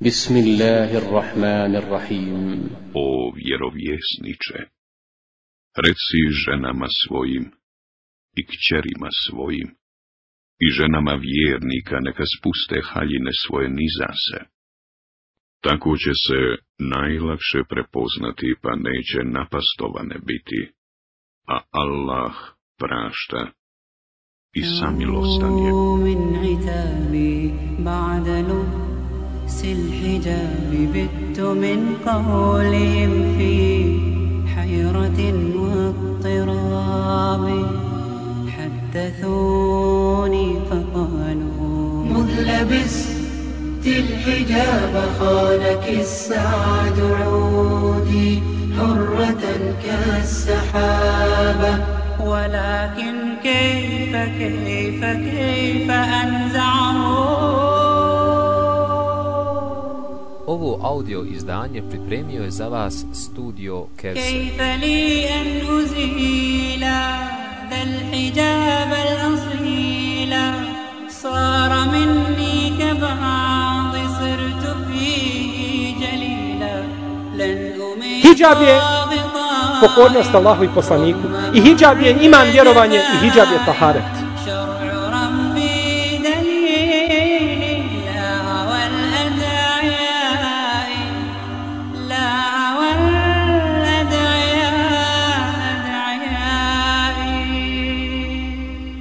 بسم الله الرحمن الرحيم O vjerovjesniče, reci ženama svojim i kćerima svojim i ženama vjernika neka spuste haljine svoje nizase. Tako će se najlakše prepoznati pa neće napastovane biti, a Allah prašta i samilostan je. الحجاب بت من قولهم في حيرة واضطراب. حدثوني فقالوا مذ لبست الحجاب خانك السعد عودي حرة كالسحابة ولكن كيف كيف كيف أنزعه Ovo audio izdanje pripremio je za vas studio Kevser. كيف لي أن أزيل ذا الحجاب الأصيل صار مني كبعض صرت فيه جليلا لن أميت Hidžab je pokornost Allahu i poslaniku. I hidžab je iman vjerovanje i hidžab je taharet.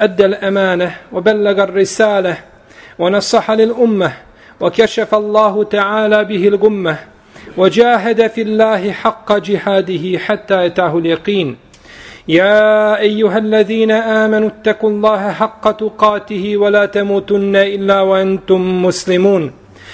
أدى الأمانة وبلغ الرسالة ونصح للأمة وكشف الله تعالى به الغمة وجاهد في الله حق جهاده حتى أتاه اليقين. يا أيها الذين آمنوا اتقوا الله حق تقاته ولا تموتن إلا وأنتم مسلمون.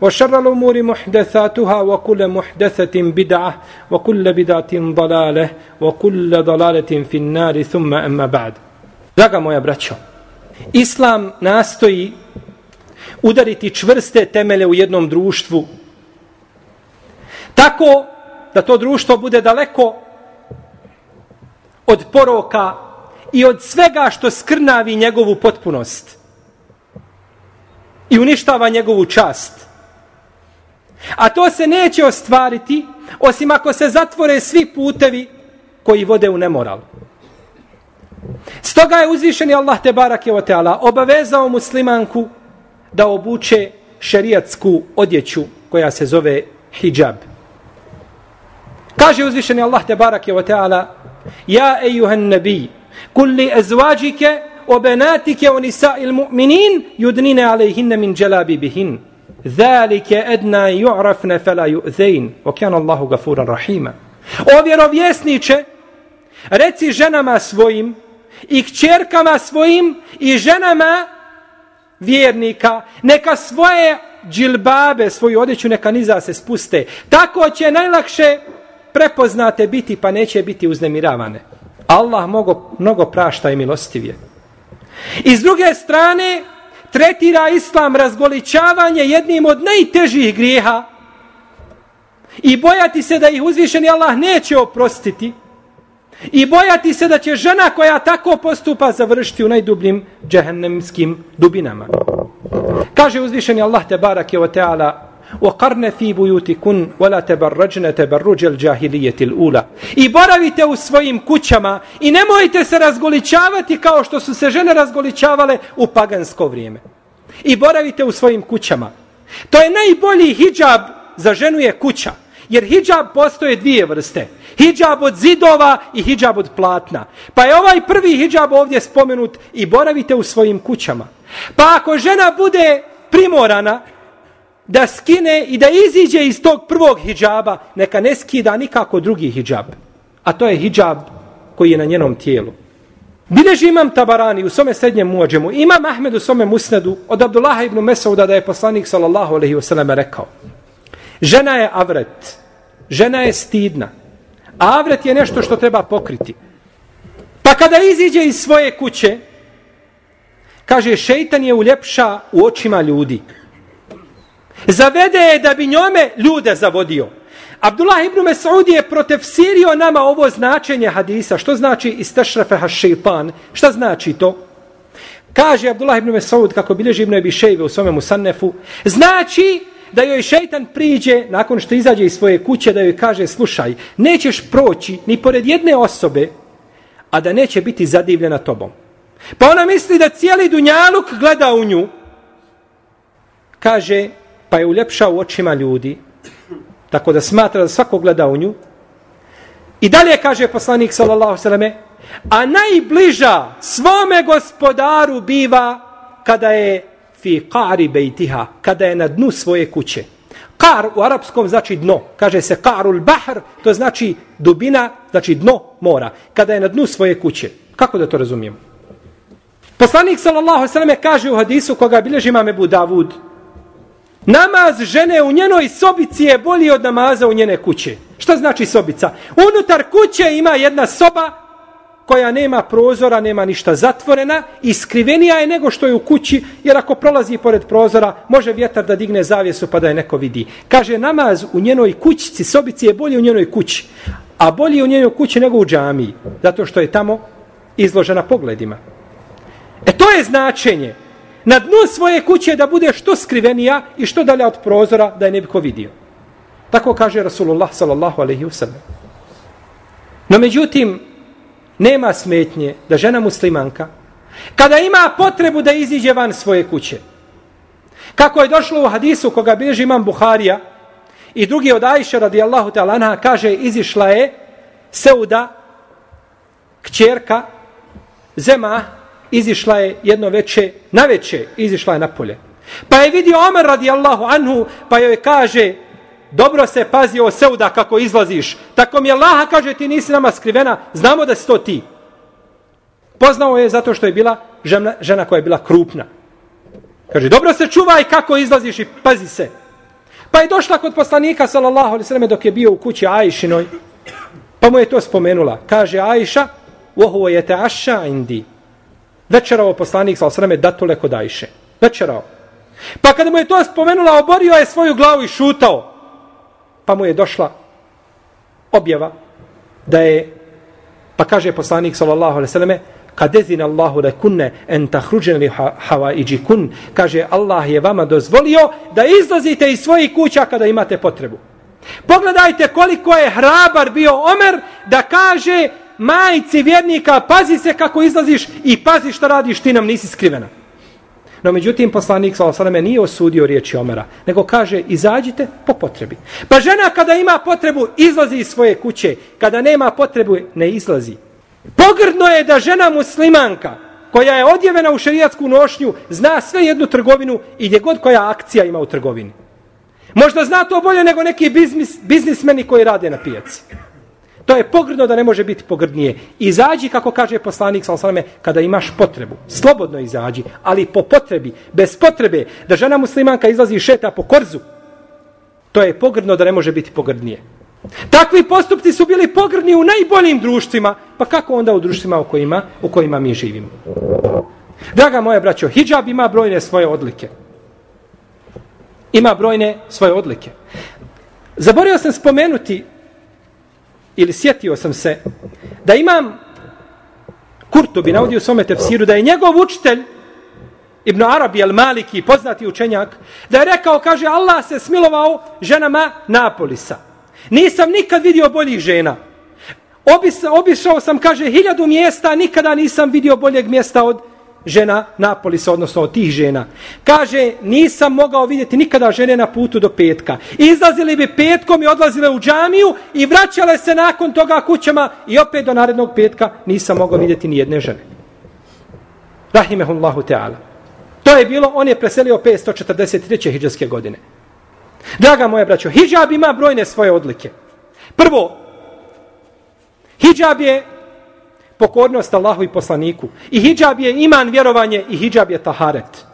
وشر الأمور محدثاتها وكل محدثة بدعة وكل بدعة ضلالة وكل ضلالة في النار ثم أما بعد Draga moja braćo, Islam nastoji udariti čvrste temele u jednom društvu tako da to društvo bude daleko od poroka i od svega što skrnavi njegovu potpunost i uništava njegovu čast. A to se neće ostvariti osim ako se zatvore svi putevi koji vode u nemoral. Stoga je uzvišeni Allah te barake o teala obavezao muslimanku da obuče šerijatsku odjeću koja se zove hijab. Kaže uzvišeni Allah te barake o teala Ja ejuhan nabi kulli ezvađike o benatike o nisa'il mu'minin judnine alejhinne min dželabi bihin. Zalike edna ju'rafne fela ju'zein. O kjan Allahu gafuran rahima. O vjerovjesniče, reci ženama svojim i kćerkama svojim i ženama vjernika, neka svoje džilbabe, svoju odjeću neka niza se spuste. Tako će najlakše prepoznate biti pa neće biti uznemiravane. Allah mnogo, mnogo prašta i milostivije. I s druge strane, tretira islam razgoličavanje jednim od najtežih grijeha i bojati se da ih uzvišeni Allah neće oprostiti i bojati se da će žena koja tako postupa završiti u najdubljim džehennemskim dubinama. Kaže uzvišeni Allah te barak je o teala وقرن في بيوتكن ولا تبرجن تبرج الجاهلية الأولى i boravite u svojim kućama i nemojte se razgoličavati kao što su se žene razgoličavale u pagansko vrijeme. I boravite u svojim kućama. To je najbolji hijab za ženu je kuća. Jer hijab postoje dvije vrste. Hijab od zidova i hijab od platna. Pa je ovaj prvi hijab ovdje spomenut i boravite u svojim kućama. Pa ako žena bude primorana da skine i da iziđe iz tog prvog hijjaba, neka ne skida nikako drugi hijjab. A to je hijjab koji je na njenom tijelu. Bileži imam Tabarani u svome srednjem muadžemu, imam Ahmed u svome musnedu od Abdullaha ibn Mesauda da je poslanik sallallahu alaihi wasallam rekao žena je avret, žena je stidna, a avret je nešto što treba pokriti. Pa kada iziđe iz svoje kuće, kaže šeitan je uljepša u očima ljudi. Zavede je da bi njome ljude zavodio. Abdullah ibn Mas'ud je protefsirio nama ovo značenje hadisa. Što znači istašrafe ha šeitan? Šta znači to? Kaže Abdullah ibn Mas'ud, kako bilježi ibn Ebi Šejve u svome Musannefu, znači da joj šeitan priđe nakon što izađe iz svoje kuće da joj kaže slušaj, nećeš proći ni pored jedne osobe, a da neće biti zadivljena tobom. Pa ona misli da cijeli dunjaluk gleda u nju. Kaže, pa je uljepša u očima ljudi, tako da smatra da svako gleda u nju. I dalje kaže poslanik sallallahu sallame, a najbliža svome gospodaru biva kada je fi qari bejtiha, kada je na dnu svoje kuće. Kar u arapskom znači dno. Kaže se karul bahr, to znači dubina, znači dno mora. Kada je na dnu svoje kuće. Kako da to razumijemo? Poslanik sallallahu sallam kaže u hadisu koga bilježi imam Ebu Davud, namaz žene u njenoj sobici je bolji od namaza u njene kuće. Šta znači sobica? Unutar kuće ima jedna soba koja nema prozora, nema ništa zatvorena i je nego što je u kući, jer ako prolazi pored prozora, može vjetar da digne zavjesu pa da je neko vidi. Kaže, namaz u njenoj kućici, sobici je bolji u njenoj kući, a bolji u njenoj kući nego u džamiji, zato što je tamo izložena pogledima. E to je značenje. Na dnu svoje kuće da bude što skrivenija i što dalje od prozora da je ne bi ko vidio. Tako kaže Rasulullah sallallahu alaihi wasallam. No međutim, nema smetnje da žena muslimanka, kada ima potrebu da iziđe van svoje kuće, kako je došlo u hadisu koga bilježi imam Buharija i drugi od Ajša radijallahu ta'ala anha kaže izišla je Seuda, kćerka, Zema, izišla je jedno veče, na veče izišla je na polje. Pa je vidio Omer radijallahu anhu, pa joj kaže, dobro se pazi o Seuda kako izlaziš. Tako mi je Laha kaže ti nisi nama skrivena, znamo da si to ti. Poznao je zato što je bila žena, žena koja je bila krupna. Kaže, dobro se čuvaj kako izlaziš i pazi se. Pa je došla kod poslanika, sallallahu alaihi sallam, dok je bio u kući Ajšinoj. Pa mu je to spomenula. Kaže Ajša, ohovo je te aša indi. Večerao poslanik, sallallahu osreme datule kod Ajše. Večerao. Pa kada mu je to spomenula, oborio je svoju glavu i šutao pa mu je došla objava da je pa kaže poslanik sallallahu alejhi ve selleme Allahu da kunne en tahruđen li havaiđi kun, kaže Allah je vama dozvolio da izlazite iz svojih kuća kada imate potrebu. Pogledajte koliko je hrabar bio Omer da kaže majici vjernika pazi se kako izlaziš i pazi što radiš ti nam nisi skrivena. No međutim, poslanik s.a.v. nije osudio riječi Omera, nego kaže, izađite po potrebi. Pa žena kada ima potrebu, izlazi iz svoje kuće. Kada nema potrebu, ne izlazi. Pogrdno je da žena muslimanka, koja je odjevena u šerijatsku nošnju, zna sve jednu trgovinu i gdje god koja akcija ima u trgovini. Možda zna to bolje nego neki biznis, biznismeni koji rade na pijaci. To je pogrdno da ne može biti pogrdnije. Izađi, kako kaže poslanik Salasaleme, kada imaš potrebu. Slobodno izađi, ali po potrebi, bez potrebe, da žena muslimanka izlazi i šeta po korzu. To je pogrdno da ne može biti pogrdnije. Takvi postupci su bili pogrdni u najboljim društvima, pa kako onda u društvima u kojima, u kojima mi živimo? Draga moja braćo, hijab ima brojne svoje odlike. Ima brojne svoje odlike. Zaboravio sam spomenuti ili sjetio sam se da imam Kurtobi navodio u svome tefsiru da je njegov učitelj Ibn Arabi al Maliki, poznati učenjak, da je rekao, kaže, Allah se smilovao ženama Napolisa. Nisam nikad vidio boljih žena. Obis, obišao sam, kaže, hiljadu mjesta, nikada nisam vidio boljeg mjesta od žena Napolisa, odnosno od tih žena. Kaže, nisam mogao vidjeti nikada žene na putu do petka. Izlazili bi petkom i odlazile u džamiju i vraćale se nakon toga kućama i opet do narednog petka nisam mogao vidjeti ni jedne žene. Rahimehullahu Teala. To je bilo, on je preselio 543. hijđarske godine. Draga moja braćo, hijab ima brojne svoje odlike. Prvo, hijab je pokornost Allahu i poslaniku. I hijab je iman, vjerovanje i hijab je taharet.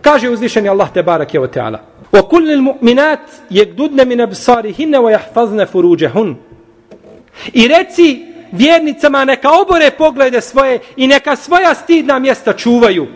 Kaže uzvišeni Allah te barak je o teala. O kullil mu'minat je gdudne min absarihinne o jahfazne furuđehun. I reci vjernicama neka obore poglede svoje i neka svoja stidna mjesta čuvaju.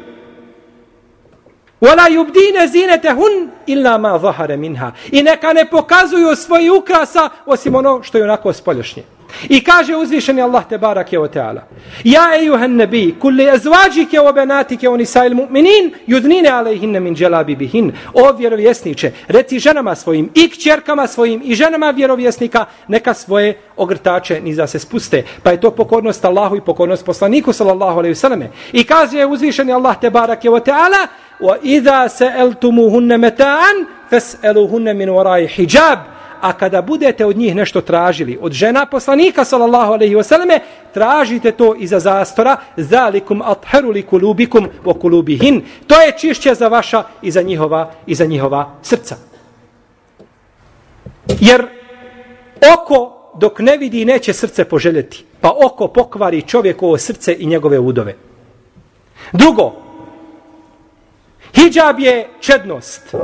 Wala yubdine zinatahun illa ma zahara minha. I neka ne pokazuju svoje ukrasa osim ono što je onako spoljašnje. I kaže uzvišeni Allah te barake o teala. Ja ejuhan nebi, kulli ezvađike o benatike o nisajl mu'minin, judnine alejhinne min dželabi bihin. O vjerovjesniče, reci ženama svojim i kćerkama svojim i ženama vjerovjesnika, neka svoje ogrtače niza se spuste. Pa je to pokornost Allahu i pokornost poslaniku, sallallahu alaihi vseleme. I kaže uzvišeni Allah te barake o teala, wa idha sa'altumuhunna mata'an fas'aluhunna min wara'i hijab a kada budete od njih nešto tražili od žena poslanika sallallahu alejhi ve selleme tražite to iza zastora zalikum atharu likulubikum wa kulubihin. To je čišće za vaša i za njihova i za njihova srca. Jer oko dok ne vidi neće srce poželjeti. Pa oko pokvari čovjekovo srce i njegove udove. Drugo hijab je čednost.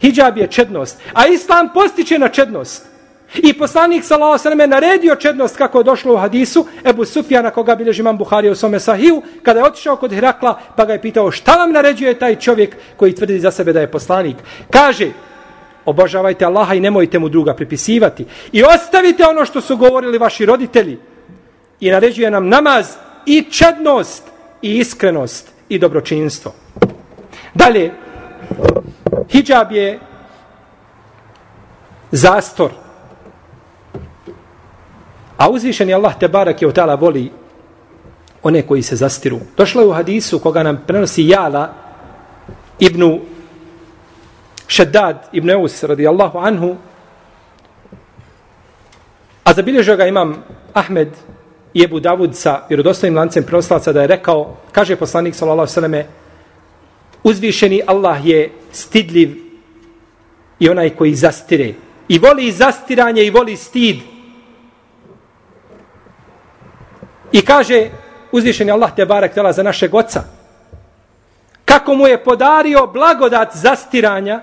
Hidžab je čednost. A islam postiče na čednost. I poslanik sallallahu alejhi ve sellem naredio čednost kako je došlo u hadisu Ebu Sufjana koga bilježi Imam Buhari u svome Sahihu kada je otišao kod Herakla pa ga je pitao šta vam naređuje taj čovjek koji tvrdi za sebe da je poslanik. Kaže obožavajte Allaha i nemojte mu druga pripisivati i ostavite ono što su govorili vaši roditelji. I naređuje nam namaz i čednost i iskrenost i dobročinstvo. Dalje, Hidžab je zastor. A uzvišen je Allah te barak je otala voli one koji se zastiru. Došlo je u hadisu koga nam prenosi Jala ibn Šeddad ibn Eus radijallahu anhu a zabilježio ga imam Ahmed i Ebu Davud sa vjerodostojnim lancem prenoslaca da je rekao, kaže poslanik sallallahu sallame uzvišeni Allah je stidljiv i onaj koji zastire. I voli zastiranje i voli stid. I kaže uzvišeni Allah te barek tela za našeg oca. Kako mu je podario blagodat zastiranja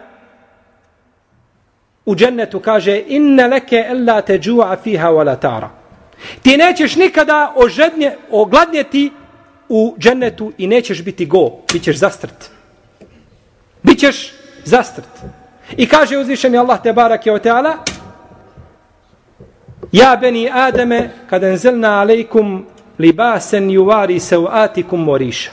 u džennetu kaže inne leke ella te džu'a fiha wala tara. Ti nećeš nikada ožednje, ogladnjeti u džennetu i nećeš biti go, bit ćeš zastrt. Bićeš zastrt. I kaže uzvišeni Allah te barake o teala Ja beni Ademe kad enzelna alejkum libasen juvari se u atikum moriša.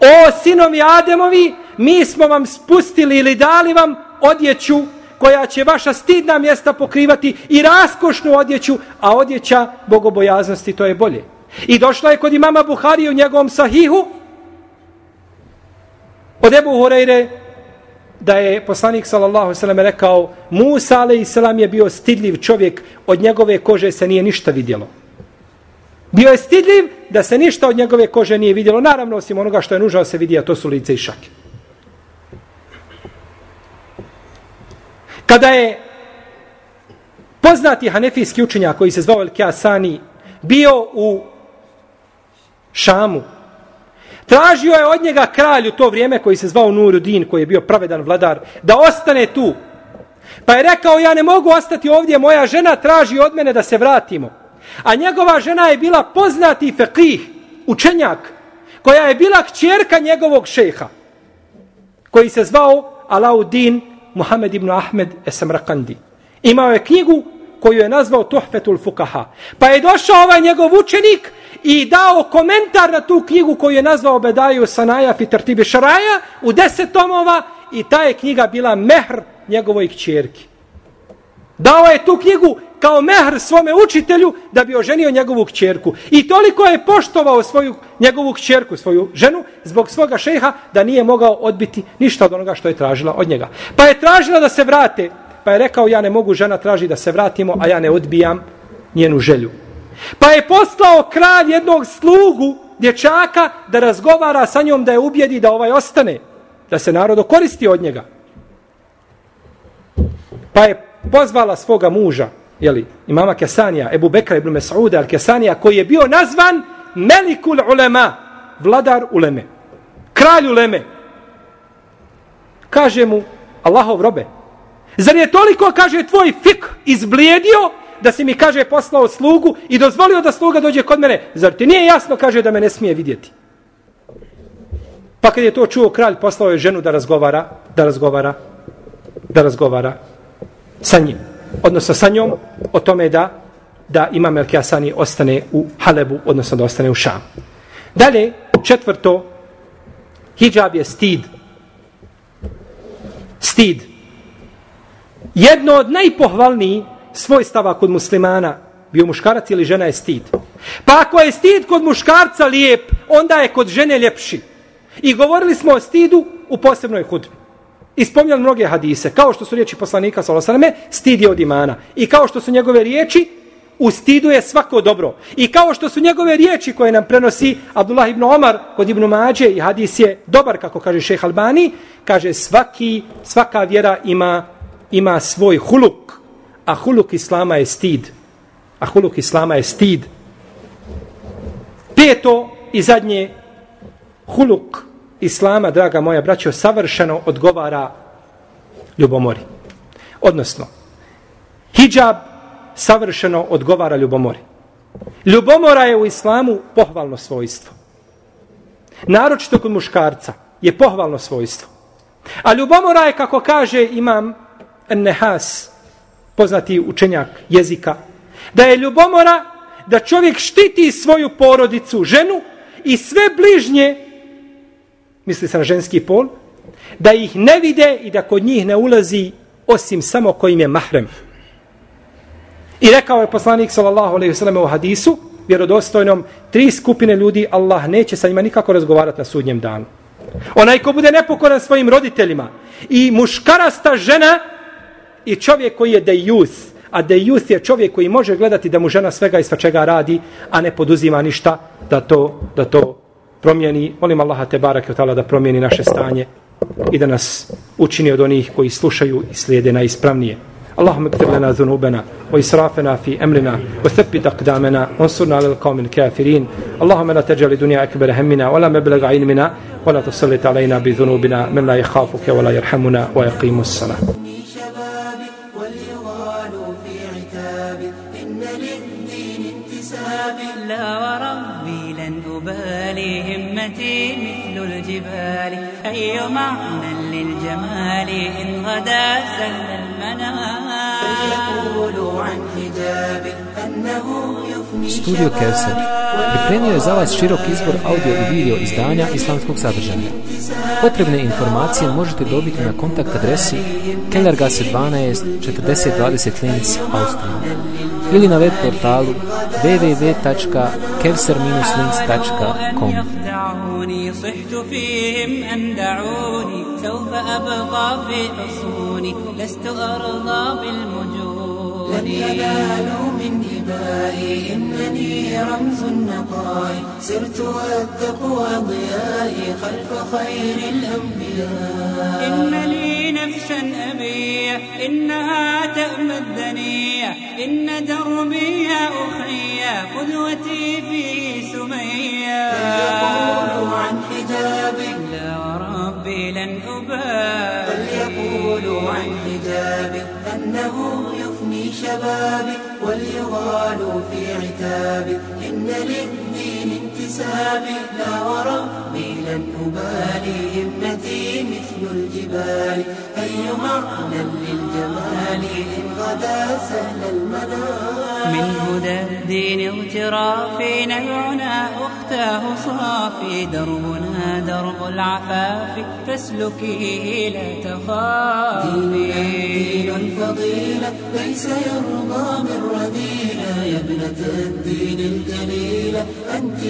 O sinovi Ademovi, mi smo vam spustili ili dali vam odjeću koja će vaša stidna mjesta pokrivati i raskošnu odjeću, a odjeća bogobojaznosti to je bolje. I došla je kod imama Buhari u njegovom sahihu od Ebu Hureyre da je poslanik sallallahu sallam rekao Musa alaihissalam je bio stidljiv čovjek od njegove kože se nije ništa vidjelo. Bio je stidljiv da se ništa od njegove kože nije vidjelo. Naravno, osim onoga što je nužno se vidi, a to su lice i šake. Kada je poznati hanefijski učenjak koji se zvao El Kiasani bio u Šamu, Tražio je od njega kralj u to vrijeme koji se zvao Nurudin, koji je bio pravedan vladar, da ostane tu. Pa je rekao, ja ne mogu ostati ovdje, moja žena traži od mene da se vratimo. A njegova žena je bila poznati fekih, učenjak, koja je bila kćerka njegovog šeha, koji se zvao Alauddin Muhammed ibn Ahmed Esamrakandi. Imao je knjigu koju je nazvao Tuhfetul Fukaha. Pa je došao ovaj njegov učenik i dao komentar na tu knjigu koju je nazvao Bedaju Sanaja Fitartibi Šaraja u deset tomova i ta je knjiga bila mehr njegovoj kćerki. Dao je tu knjigu kao mehr svome učitelju da bi oženio njegovu kćerku. I toliko je poštovao svoju njegovu kćerku, svoju ženu, zbog svoga šeha, da nije mogao odbiti ništa od onoga što je tražila od njega. Pa je tražila da se vrate. Pa je rekao, ja ne mogu, žena traži da se vratimo, a ja ne odbijam njenu želju. Pa je poslao kralj jednog slugu, dječaka, da razgovara sa njom, da je ubijedi da ovaj ostane, da se narod koristi od njega. Pa je pozvala svoga muža, jeli, imama Kesanija, Ebu Bekra ibn Mes'uda al Kesanija, koji je bio nazvan Melikul Ulema, vladar Uleme, kralj Uleme. Kaže mu, Allahov robe, zar je toliko, kaže, tvoj fik izblijedio, da si mi, kaže, poslao slugu i dozvolio da sluga dođe kod mene, zar ti nije jasno, kaže, da me ne smije vidjeti? Pa kad je to čuo kralj, poslao je ženu da razgovara, da razgovara, da razgovara sa njim odnosno sa njom, o tome da da Imam El ostane u Halebu, odnosno da ostane u Šam. Dalje, četvrto, hijab je stid. Stid. Jedno od najpohvalnijih svojstava kod muslimana, bio muškarac ili žena je stid. Pa ako je stid kod muškarca lijep, onda je kod žene ljepši. I govorili smo o stidu u posebnoj hudbi. I spomljali mnoge hadise, kao što su riječi poslanika Salosaname, stid je od imana. I kao što su njegove riječi, u stidu je svako dobro. I kao što su njegove riječi koje nam prenosi Abdullah ibn Omar kod ibn Mađe i hadis je dobar, kako kaže šeh Albani, kaže svaki, svaka vjera ima, ima svoj huluk, a huluk Islama je stid. A huluk Islama je stid. Peto i zadnje, huluk islama, draga moja braćo, savršeno odgovara ljubomori. Odnosno, hijab savršeno odgovara ljubomori. Ljubomora je u islamu pohvalno svojstvo. Naročito kod muškarca je pohvalno svojstvo. A ljubomora je, kako kaže imam Nehas, poznati učenjak jezika, da je ljubomora da čovjek štiti svoju porodicu, ženu i sve bližnje misli se na ženski pol, da ih ne vide i da kod njih ne ulazi osim samo kojim je mahrem. I rekao je poslanik sallallahu alejhi ve sellem u hadisu vjerodostojnom tri skupine ljudi Allah neće sa njima nikako razgovarati na sudnjem danu. Onaj ko bude nepokoran svojim roditeljima i muškarasta žena i čovjek koji je dejus, a dejus je čovjek koji može gledati da mu žena svega i svačega radi, a ne poduzima ništa da to, da to promijeni, molim Allaha te barake od da promijeni naše stanje i da nas učini od onih koji slušaju i slijede na ispravnije. اللهم اكتب لنا ذنوبنا وإسرافنا في أمرنا وثبت أقدامنا وانصرنا على القوم الكافرين اللهم لا تجعل الدنيا أكبر همنا ولا مبلغ علمنا ولا تسلط علينا بذنوبنا من لا يخافك ولا يرحمنا ويقيم الصلاة أبالي همتي مثل الجبال أي معنى للجمال إن غدا سهل المنام فليقولوا عن حجاب أنه Studio Kevser pripremio je za vas širok izbor audio i video izdanja islamskog sadržanja. Potrebne informacije možete dobiti na kontakt adresi Kellergasse 12 4020 Linz, Austrija ili na web portalu www.kevser-linz.com صحت فيهم أن دعوني سوف أبقى في حصوني لست أرضى بالمجون. لن ينالوا من دمائي إنني رمز النقاء سرت والتقوى ضيائي خلف خير الأنبياء. إن لي نفسا أبية إنها تأمى الدنيا إن دربي يا أخي قدوتي في سمية. فليقولوا عن حجابك لا وربي لن أبالي. فليقولوا عن حجابك أنه يفني شبابي وليغالوا في عتابي إن للدين لا وربي لن أبالي همتي مثل الجبال. أي معنى للجمال إن غدا سهل المنال؟ من هدى الدين اغترافي نبعنا أختاه صافي. دربنا درب العفاف فاسلكيه لا تخافي دين الفضيلة ليس يرضى من رذيلة. يا ابنة الدين الجليلة أنت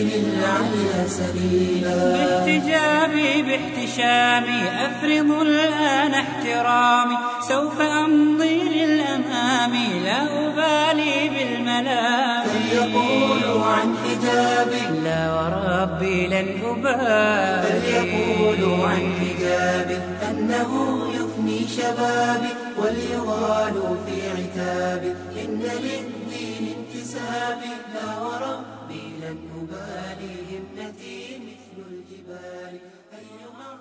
سبيلا. باحتجابي باحتشامي أفرض الآن احترامي. سوف أمضي للأمام لا أبالي بالملام. فليقولوا عن حجابي لا وربي لن أبالي. فليقولوا عن حجابي أنه يفني شبابي وليغالوا في عتابي إن للدين انتسابي لا وربي لم أبالي همتي مثل الجبال أيما